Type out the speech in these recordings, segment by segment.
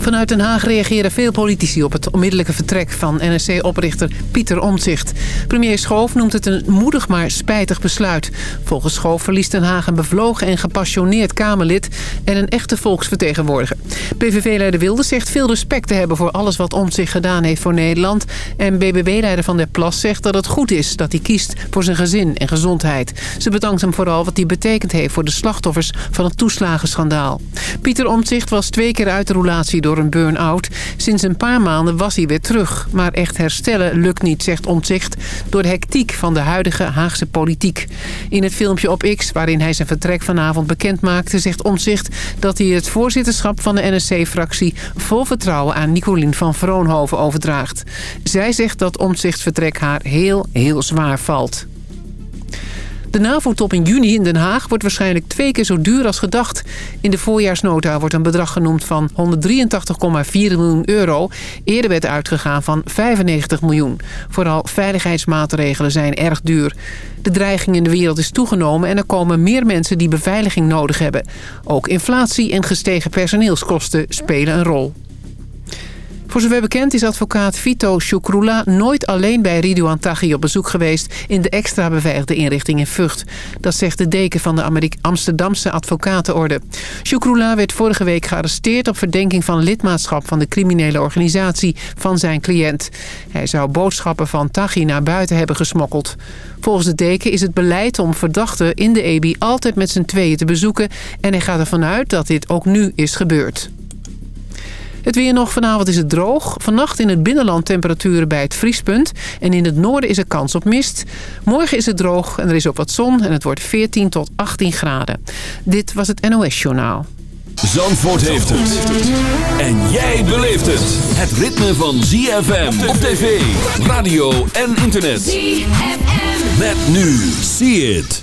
Vanuit Den Haag reageren veel politici op het onmiddellijke vertrek van NSC-oprichter Pieter Omtzigt. Premier Schoof noemt het een moedig maar spijtig besluit. Volgens Schoof verliest Den Haag een bevlogen en gepassioneerd Kamerlid en een echte volksvertegenwoordiger. PVV-leider Wilde zegt veel respect te hebben voor alles wat Omtzigt gedaan heeft voor Nederland. En BBB-leider Van der Plas zegt dat het goed is dat hij kiest voor zijn gezin en gezondheid. Ze bedankt hem vooral wat hij betekend heeft voor de slachtoffers van het toeslagenschandaal. Pieter Omtzigt was twee keer uit de roulatie door een burn-out. Sinds een paar maanden was hij weer terug. Maar echt herstellen lukt niet, zegt Omtzigt... door de hectiek van de huidige Haagse politiek. In het filmpje op X, waarin hij zijn vertrek vanavond bekend maakte... zegt Omtzigt dat hij het voorzitterschap van de NSC-fractie... vol vertrouwen aan Nicolien van Vroonhoven overdraagt. Zij zegt dat Omtzigt vertrek haar heel, heel zwaar valt. De NAVO-top in juni in Den Haag wordt waarschijnlijk twee keer zo duur als gedacht. In de voorjaarsnota wordt een bedrag genoemd van 183,4 miljoen euro. Eerder werd uitgegaan van 95 miljoen. Vooral veiligheidsmaatregelen zijn erg duur. De dreiging in de wereld is toegenomen en er komen meer mensen die beveiliging nodig hebben. Ook inflatie en gestegen personeelskosten spelen een rol. Voor zover bekend is advocaat Vito Shukrula nooit alleen bij Ridouan Taghi op bezoek geweest in de extra beveiligde inrichting in Vught. Dat zegt de deken van de Amsterdamse advocatenorde. Shukrula werd vorige week gearresteerd op verdenking van lidmaatschap van de criminele organisatie van zijn cliënt. Hij zou boodschappen van Taghi naar buiten hebben gesmokkeld. Volgens de deken is het beleid om verdachten in de EBI altijd met z'n tweeën te bezoeken en hij gaat ervan uit dat dit ook nu is gebeurd. Het weer nog. Vanavond is het droog. Vannacht in het binnenland temperaturen bij het vriespunt. En in het noorden is er kans op mist. Morgen is het droog en er is ook wat zon. En het wordt 14 tot 18 graden. Dit was het NOS Journaal. Zandvoort heeft het. En jij beleeft het. Het ritme van ZFM op tv, radio en internet. ZFM. Met nu. See it.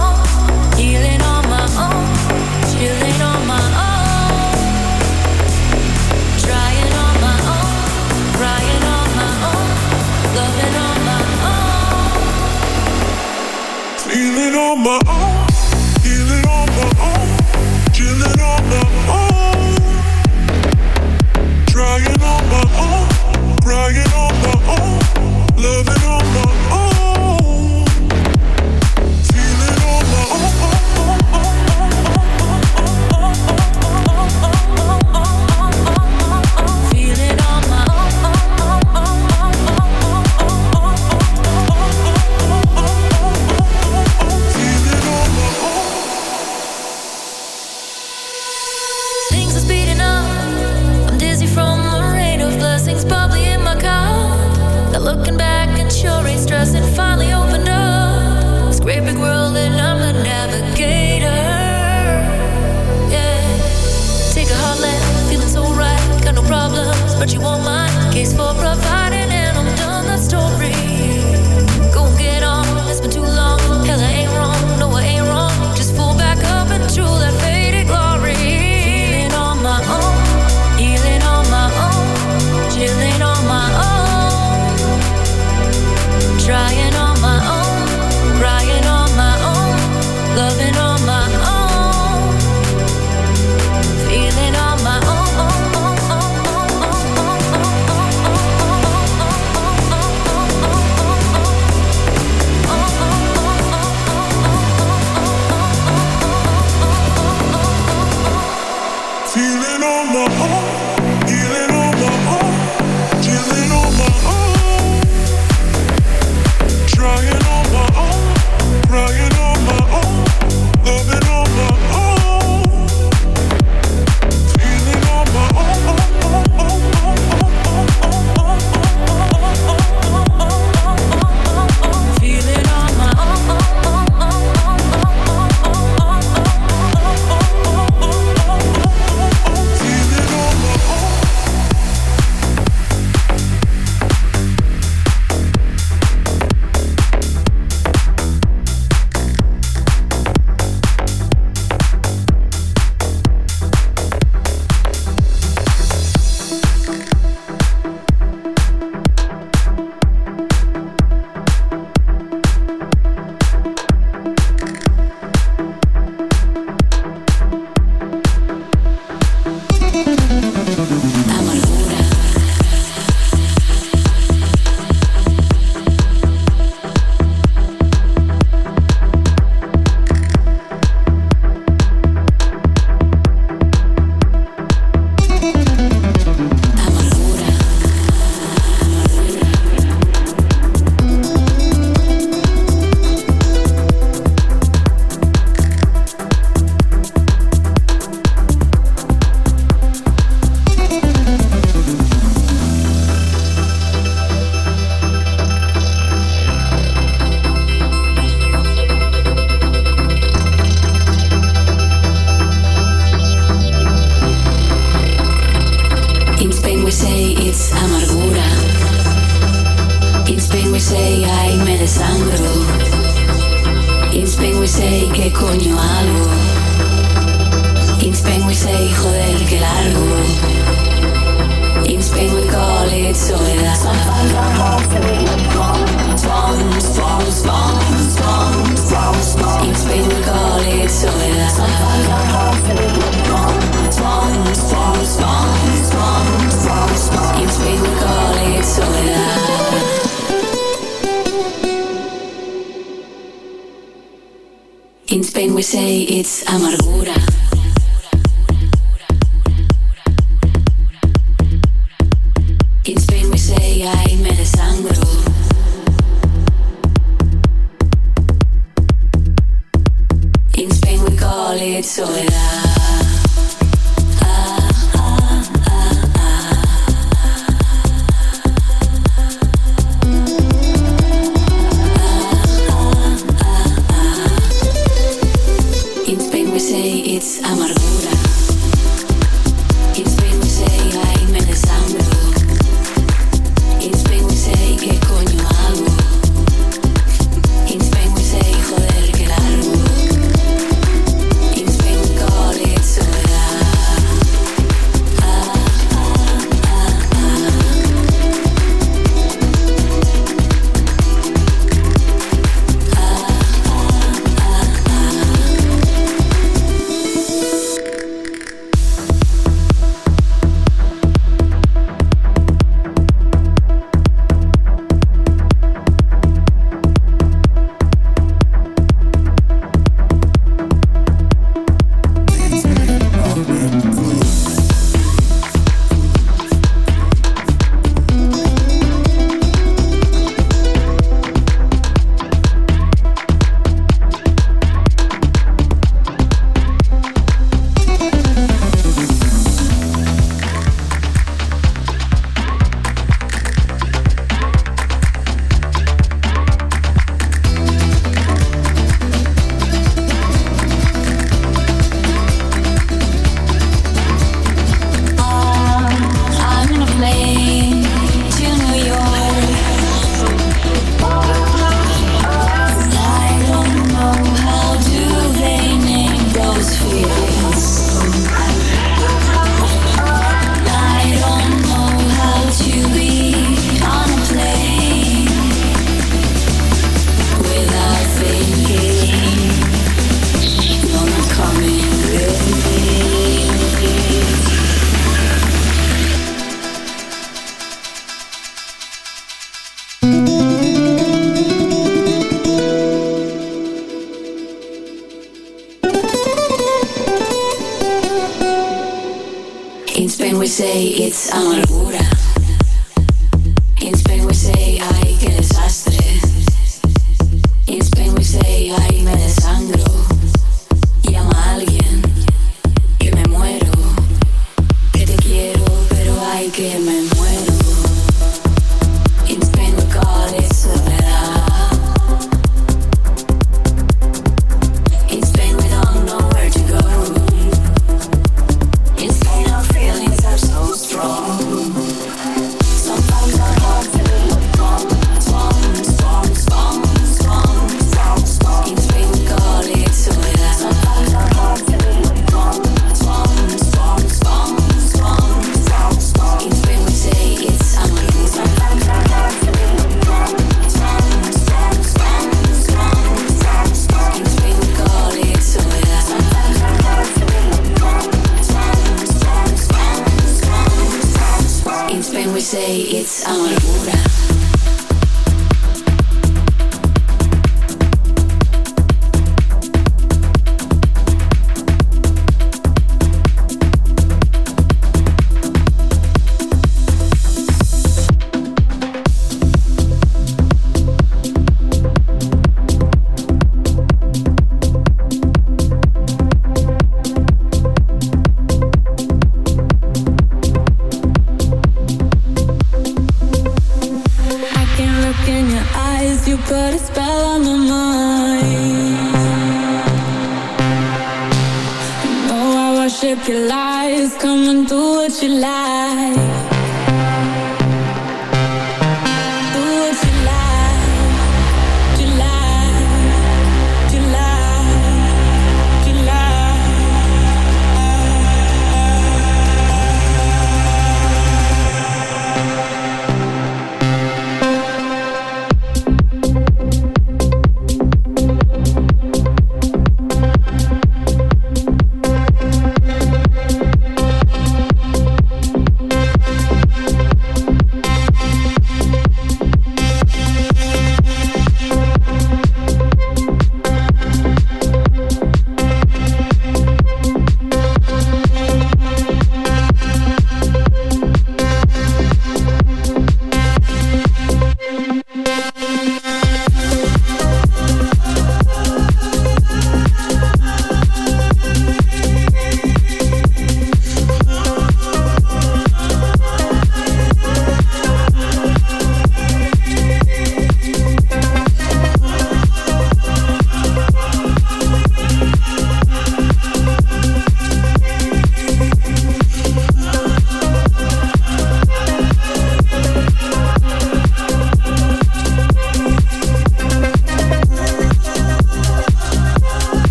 my own, healing on my own, chilling on my own, trying on my own, crying on my own, loving call it soledad.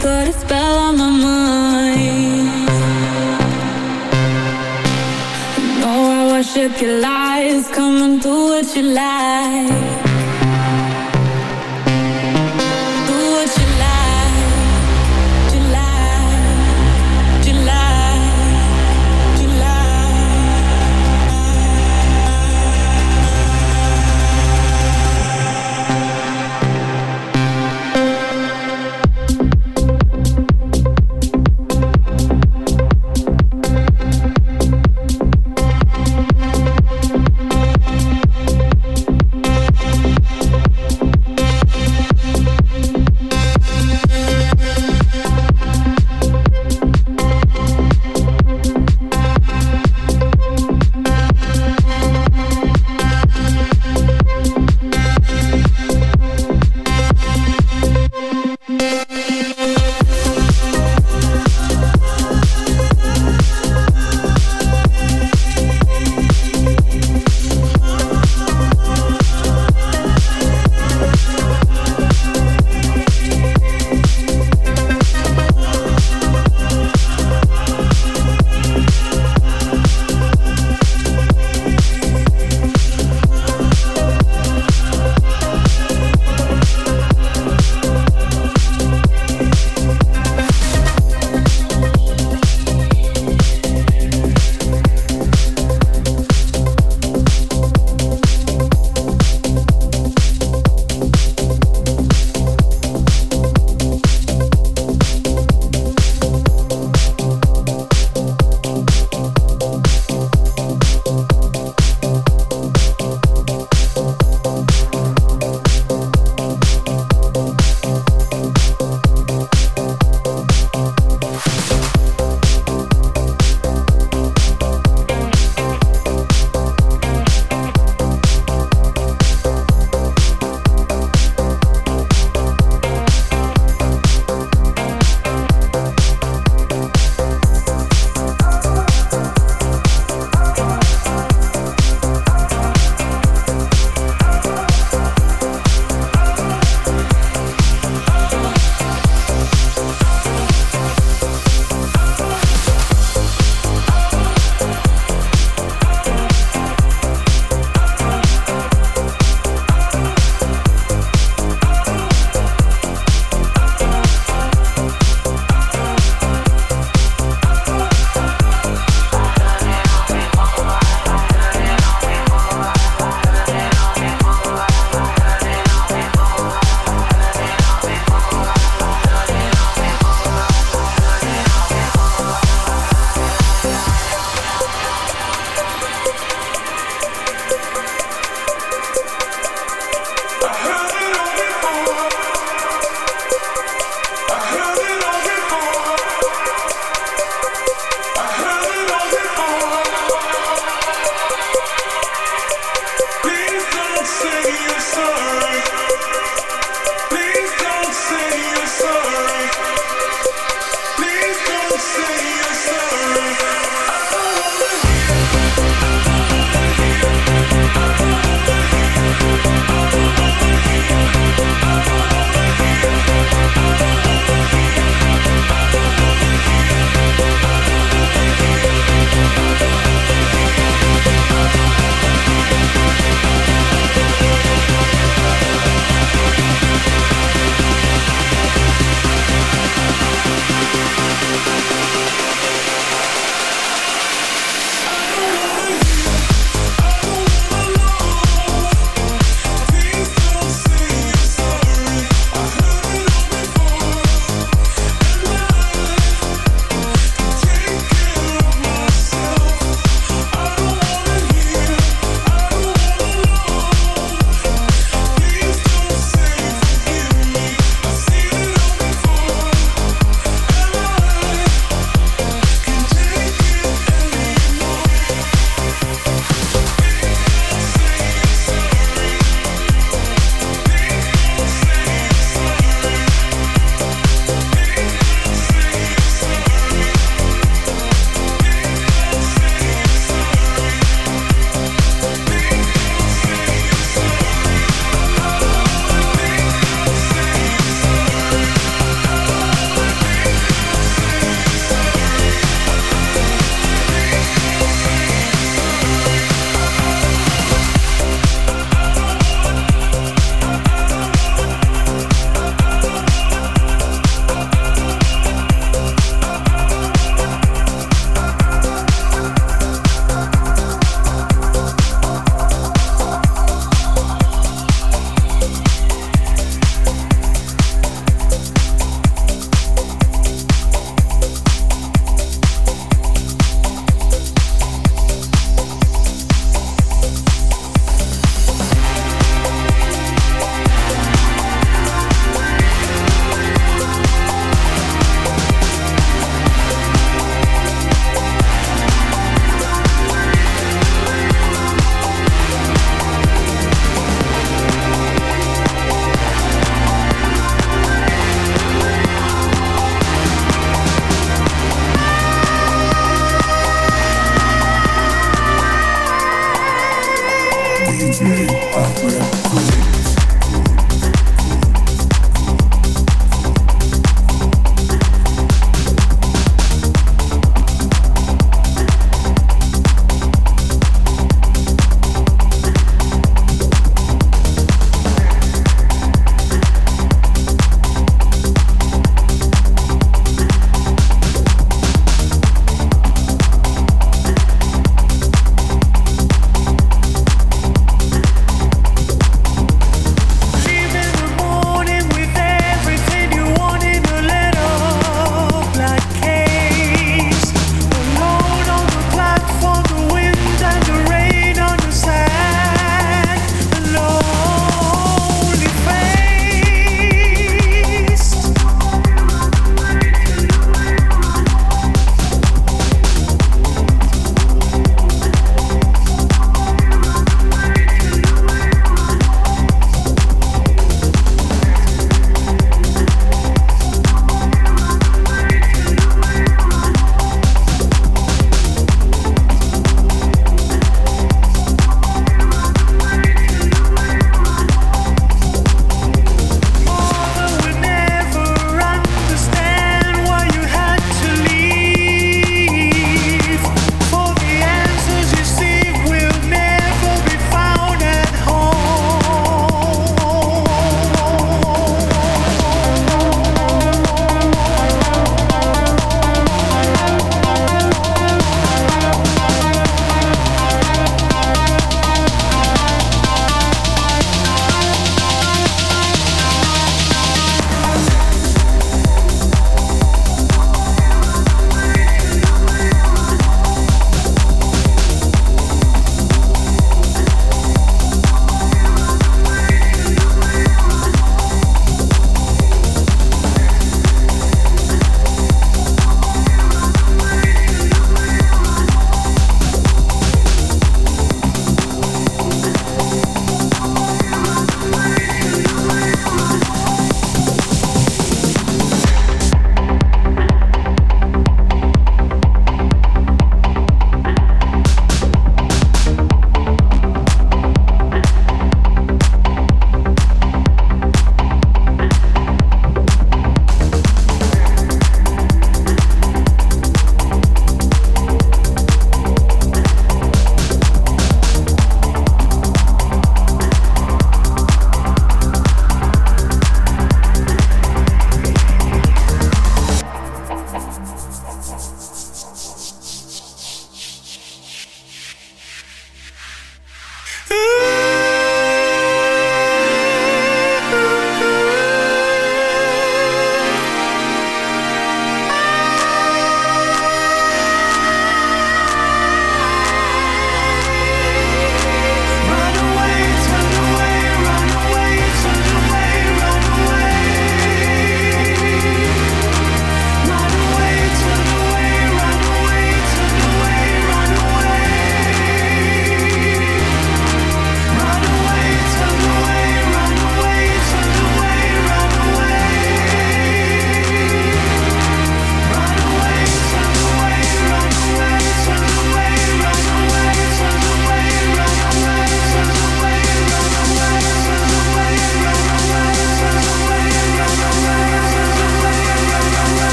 Put a spell on my mind. No, I worship your lies. Come and do what you like.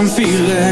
I'm feeling?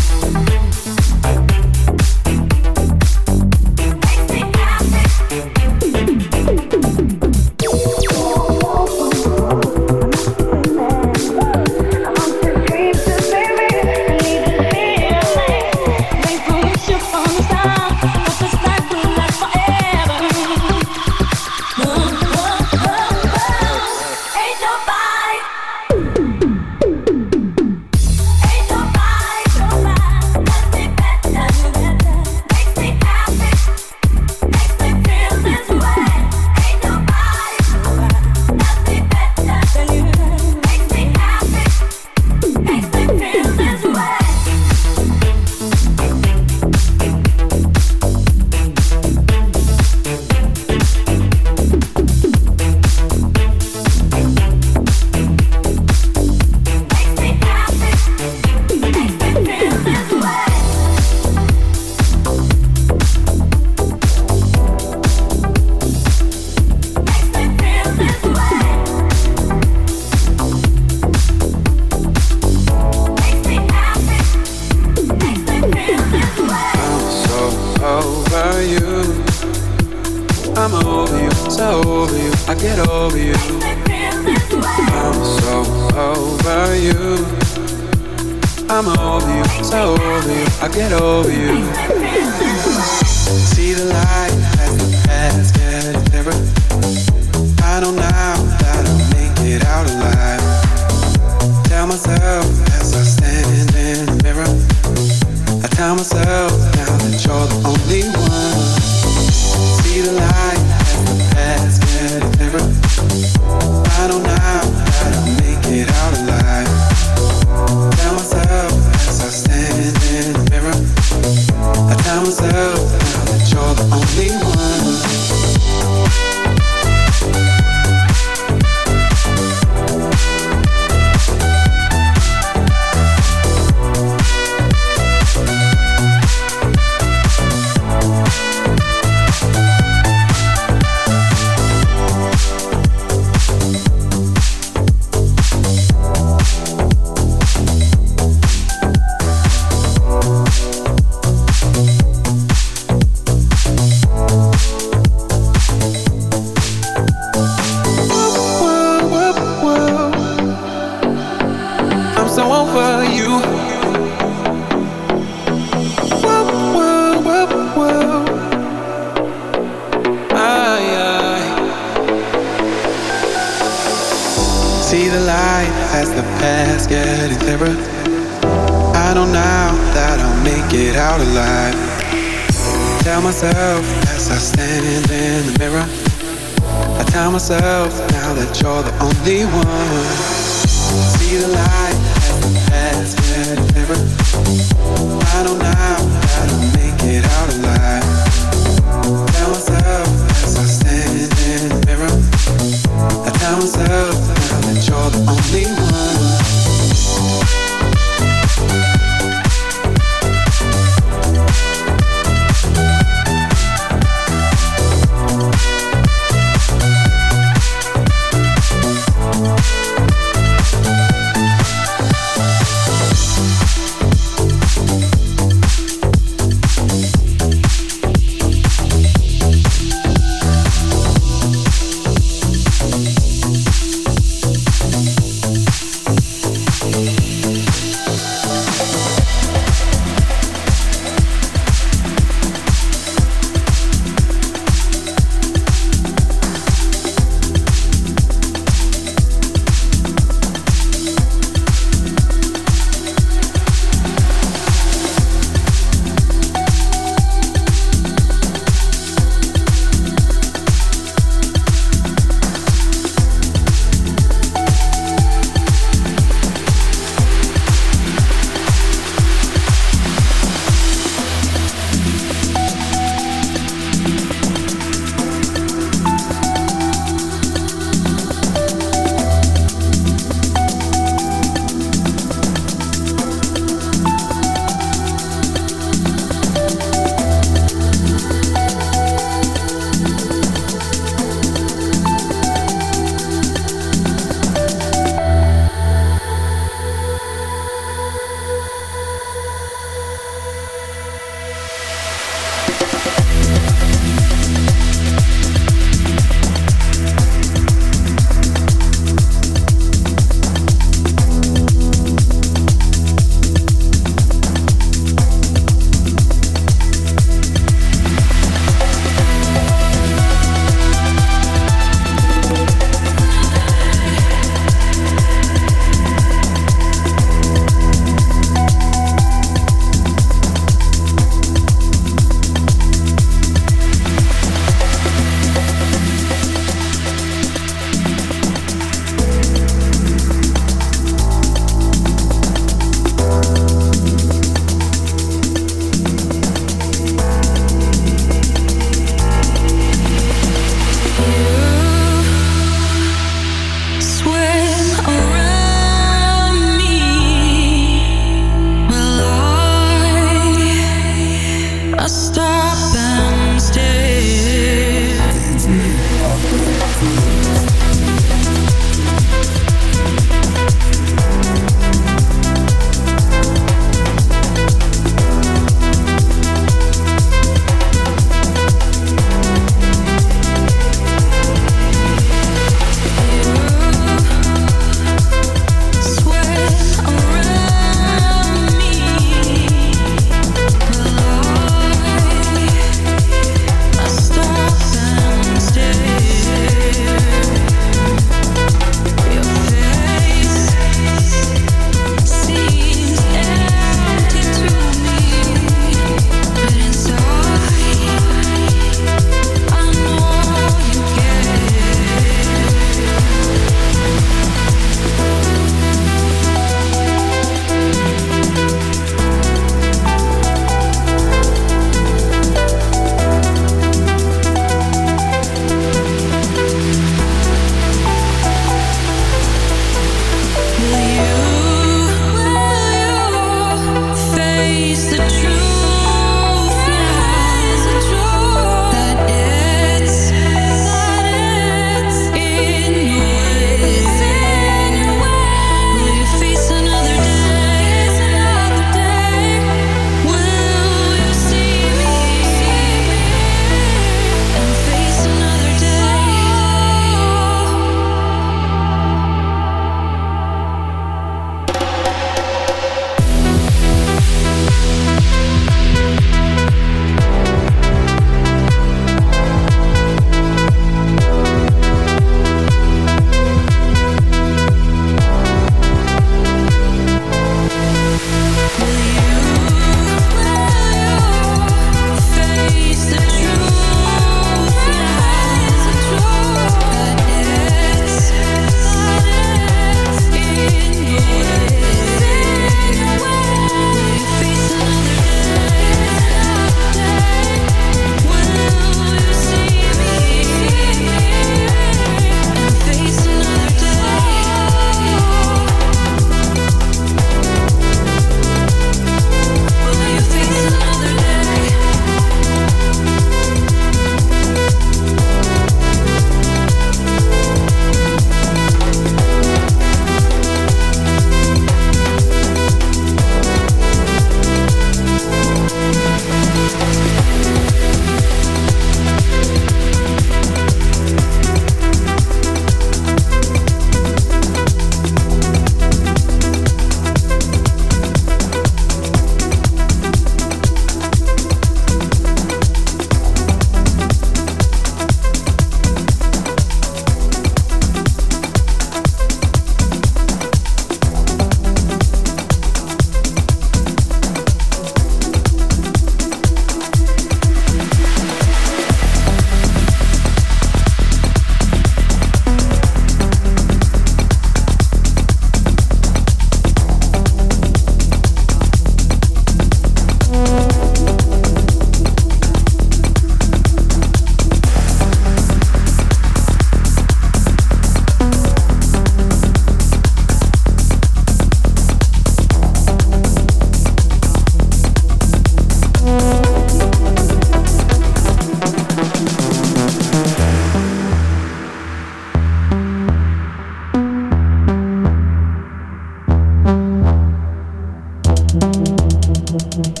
Thank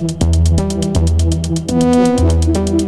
you.